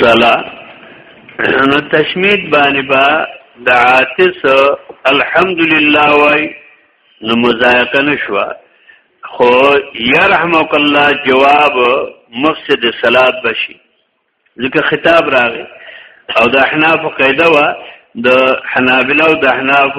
صلا نو تشمید باندې با د عاطس الحمدلله وای نو مزایقه نشوا خو يرحمک الله جواب مفسد صلات بشي ځکه خطاب راغی او د احناف قاعده وا د حنابلہ او د احناف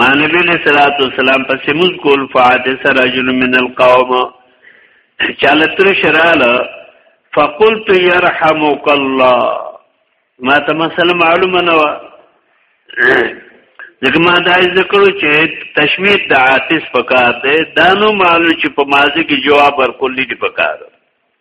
ما نبی علیہ الصلوۃ والسلام پس موز کول فاتس رجل من القوم چاله تر شراله فقلت يرحمك الله ما ته مسله معلومه نه و ځکه ما دا ذکر چې تشمیت د عاطس پکار دی دا نو معلوم چې په ماضی کې جواب ورکول دي پکار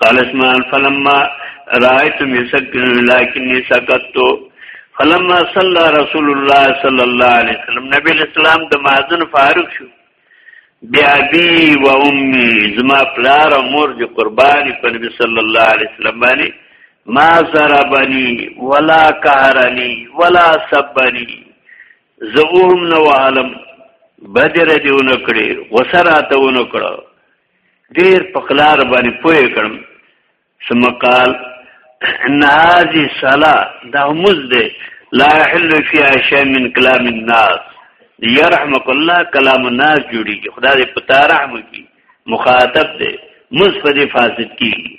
قال اسماعيل فلما رايت مسك لكني سكت فلما صلى رسول الله صلى الله عليه وسلم نبی اسلام د مازن فارغ شو بیا بی و امی زما پلار او مور دی قربانی په نبی صلی الله علیه وسلم باندې ما ضربني ولا قهرني ولا سبني زوهم نو عالم بدر دیونه کړي وسراته ونه کړو ډیر په قلار باندې پوه کړم ثم قال ان هذه صلاه دا مز ده لا يحل فيها شيء من كلام الناس يرحمك الله كلام الناس جوړي خدای دې پتا رحم کی مخاطب دې مز په دې فاسد کی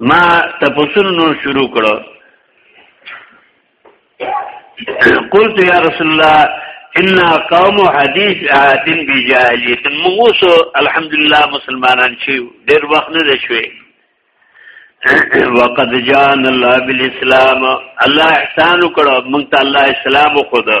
ما تپوسونو نور شروع کړو قلت یا رسول الله ان قوم حدیث عادن بجاهلیت موږ الحمدلله مسلمانان چې ډېر وخت نه شوي وقد جان الله بالاسلام الله احسان وکړو موږ ته الله اسلام خو ده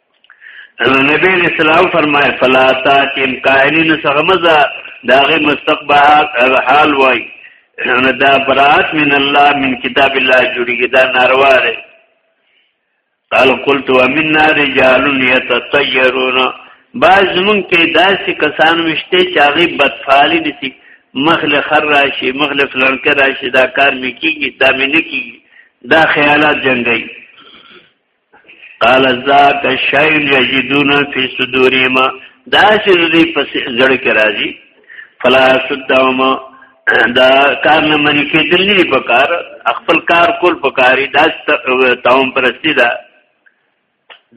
نبی علیہ السلام فرمائے فلا تاکم قائلین سغمزا داغی مستقبحات حال وائی دا برات من الله من کتاب الله جوړیږي دا ناروا دی قال قلت ومنا رجال يتطيرون بعض مونږ کې داسې کسان وشته چې هغه بدفعالی دي مخل خر راشي مخل فلانکه راشي دا کار مې کیږي دا مې نه کیږي دا خیالات جنگي قال ذاک شیء یجدون فی صدورهم دا چې دوی په زړه کې راځي فلا صدهم دا کار نه منی کې دلی په کار خپل کار کول په کاری دا تاوم پرستی دا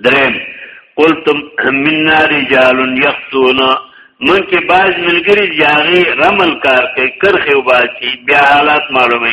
درم قلتم منا رجال یخطون من کې باز ملګری یاغي رمل کار کوي کرخه وباسي بیا حالات معلومه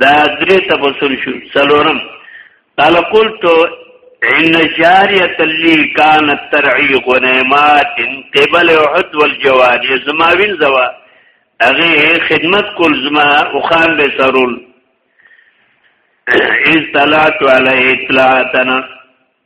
دا درې تبصر شو څلورم قال قلت ان جاریه لی كانت ترعی غنیمات قبل احد والجواد زما وین زوا هغه خدمت کول زما او خان به سرول از طلعت علی اطلاعتنا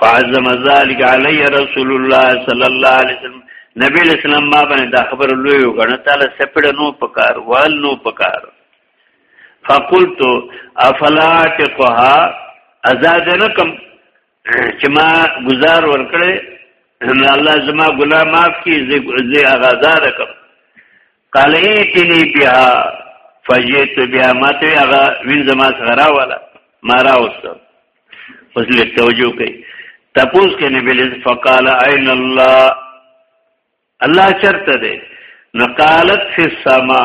فعزم ذلك علی رسول الله صلی الله علیه وسلم نبی اسلام ما باندې دا خبر لوی وګڼه تعالی سپړ نو پکار وال نو پکار فقلت افلا تقها آزاد نه کم چې ما گزار ورکړې الله زما ګناه معاف کړي زه آزاد کم قال ایتنی بیا فجیت بیا ماته هغه وین زما سره راواله ما راوست اوس له توجه کوي تپوس کې نه بل فقال عین الله الله چرته ده نو قالت فی السما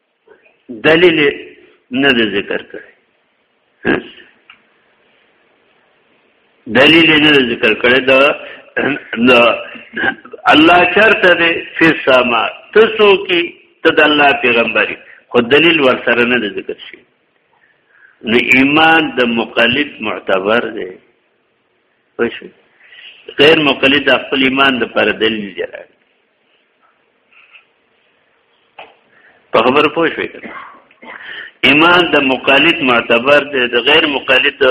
دلیل نه ذکر کړي دلیل نه ذکر کړي دا الله چرته دی فی السما تاسو کې ته د الله پیغمبري خو دلیل ورسره نه ذکر شي نو ایمان د مقلد معتبر دی پښه غیر مقلد خپل ایمان د پر دلیل جره په خبر پوه شوي ایمان د مقالد معتبر دی د غیر مقالد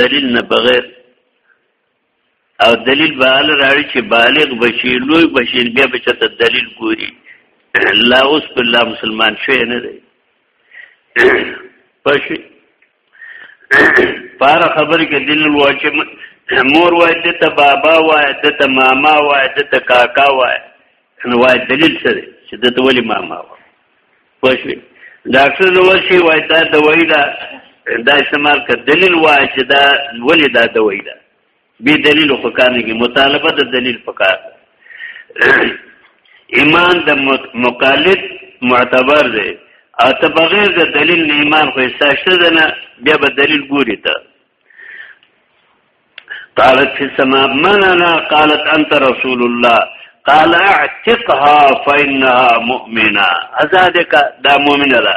دلیل نه بغیر او دلیل به ال راړي چې بالغ بشي لوی بشي بیا به چته دلیل ګوري لا اوس په لا مسلمان شوی نه دی پښې پار خبر کې دل واچې مور وای د ته بابا وای د ته ماما وای د ته کاکا وای نو وای دلیل سره چې د ته ولی ماما وای پښې ډاکټر نو ورشي وای دا دوايي دا دا استعمال کړ دلیل وای چې دا ولی دا دوايي دا بی دلیل خو کار نه کی مطالبه د دلیل پکار ایمان د مقالد معتبر دی او ته بغیر د دلیل نه ایمان خو استاشته ده نه بیا به دلیل ګوري ته قالت في السماء من انا قالت انت رسول الله قال اعتقها فانها مؤمنه ازادك دا مؤمنه ده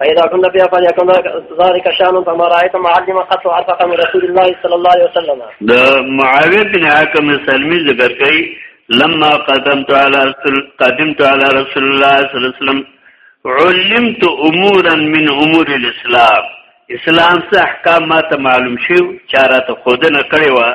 فإذا كنت فيها فليكن ذلك شأن فما رأيت معلما قد أرفق من رسول الله صلى الله عليه وسلم ده معاوية بن حاكم السلمي ذكر كي لما قدمت على رسول قدمت على رسول الله صلى الله عليه وسلم علمت امورا من امور الاسلام اسلام څخه احکام ما ته معلوم شو چاره ته خودنه کړې و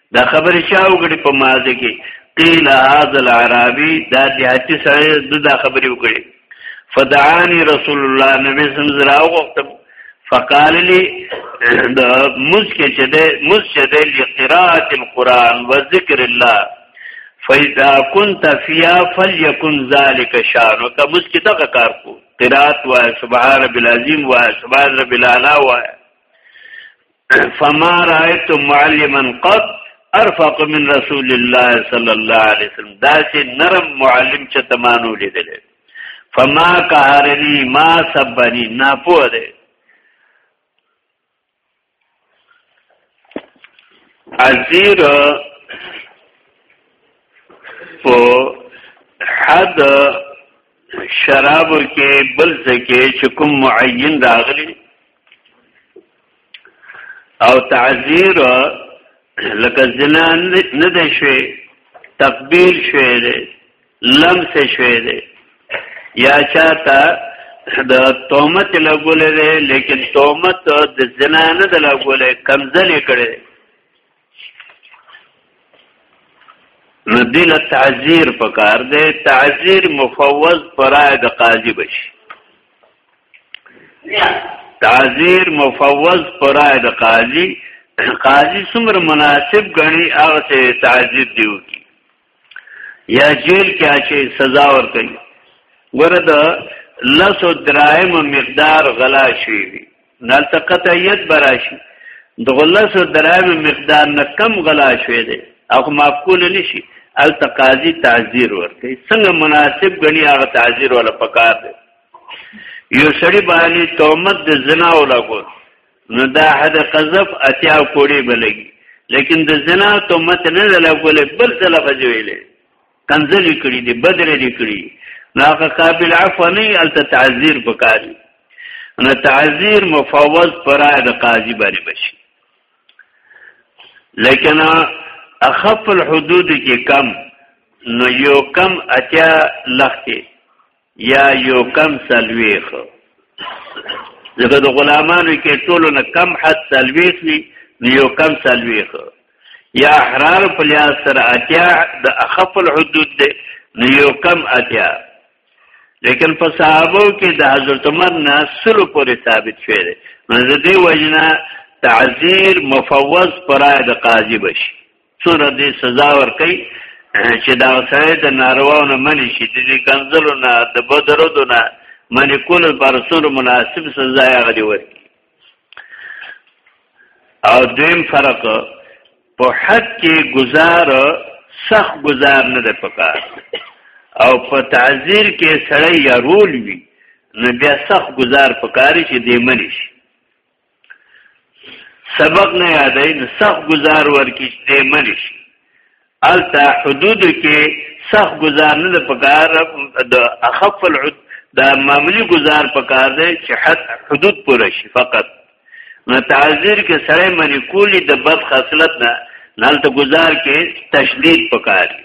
دا خبرې چا وګړي په مازه کې قیل هاذ العربی دا دیاتی سره د دا خبرې وکړي فدعانی رسول الله نبی صلی الله علیه وسلم فقال لي د مسکه چې د مسجد د لقراءه القران و ذکر الله فاذا كنت فيها فليكن ذلك شانك مسکه دغه کار کو قرات و سبحان رب العظیم و سبحان رب الاعلى و فما رايت معلما قط ارفق من رسول الله صلى الله عليه وسلم دا سي نرم معلم چې تمانو لیدل فما قهرني ما سبني نه پوه دی عزیر په حد شرابو کې بل ځکه چې کوم معین راغلی او تعذیر لکه زنا نه دی شوی تقبیل شوی دی لمس شوی دی یا چاته د تومت لګولې ده لیکن تومت د زنا نه د لګولې کمزلې کړي نو دل تعذیر پکار دی تعذیر مفوض پرای د قاضی بشي تعذیر مفوض پرای د قاضی قاضی څومره مناسب غني هغه تعذیر دیو کی یا جیل کې اچي سزا ورکړي ګوره د لسو دراهم مقدار غلا شي نالته قطعیت براشي د غلسو دراهم مقدار نه کم غلا شوی دی او معقول نشي التقاضي تعذير ورکړي څنګه مناسب غني هغه تعذير ولا پکار دی یو سړی باندې تهمت د زنا ولا ګور نو دا حد قذف اتیا کوړي بلګي لیکن د زنا تو مت نه لګولې بل څه لفظ ویلې کنزلی کړی دی بدر دی کړی ناقه قابل عفو نه الته تعذير پکاري نو تعذير مفوض پرا د قاضي باندې بشي لیکن اخف الحدود کې کم نو یو کم اتیا لخ کې یا یو کم سلویخ ځکه د غلامانو کې ټولو نه کم حد سلویخ وي نو یو کم سلویخ یا احرار په لحاظ سره اتیا د اخف الحدود دی نو یو کم اتیا لیکن په صحابو کې د حضرت عمر نه سلو پورې ثابت شوی دی نو د دې وجنه تعذیر مفوض پرای د قاضي بشي څوره دې سزا ورکړي چې دا سره د نارواونه منی شي د دې کنزلو نه د بدرودو نه منی کول پر سور مناسب سزا یې غلي ورکړي او دیم فرق په حد کې گزار سخت گزار نه ده پکار او په تعذیر کې سړی یا رول وي نو بیا سخت گزار پکاري چې دی منی شي سبق نه یادای نو سخت گزار ورکی دې منی شي التا حدود کې سخت گزار نه پکار د اخف العد دا معمولی گزار پکار دی چې حد حدود پوره شي فقط نو تعذير کې سره منی کولی د بد خاصلت نه نالته گزار کې تشدید پکار دی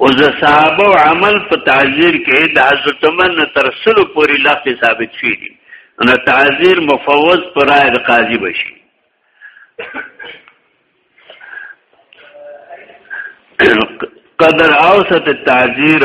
او د صحابه عمل په تعذير کې د حضرت عمر نه تر سلو پورې لخت ثابت شي دي نو تعذير مفوض پر رائے قاضي بشي قدر اوسط التعذير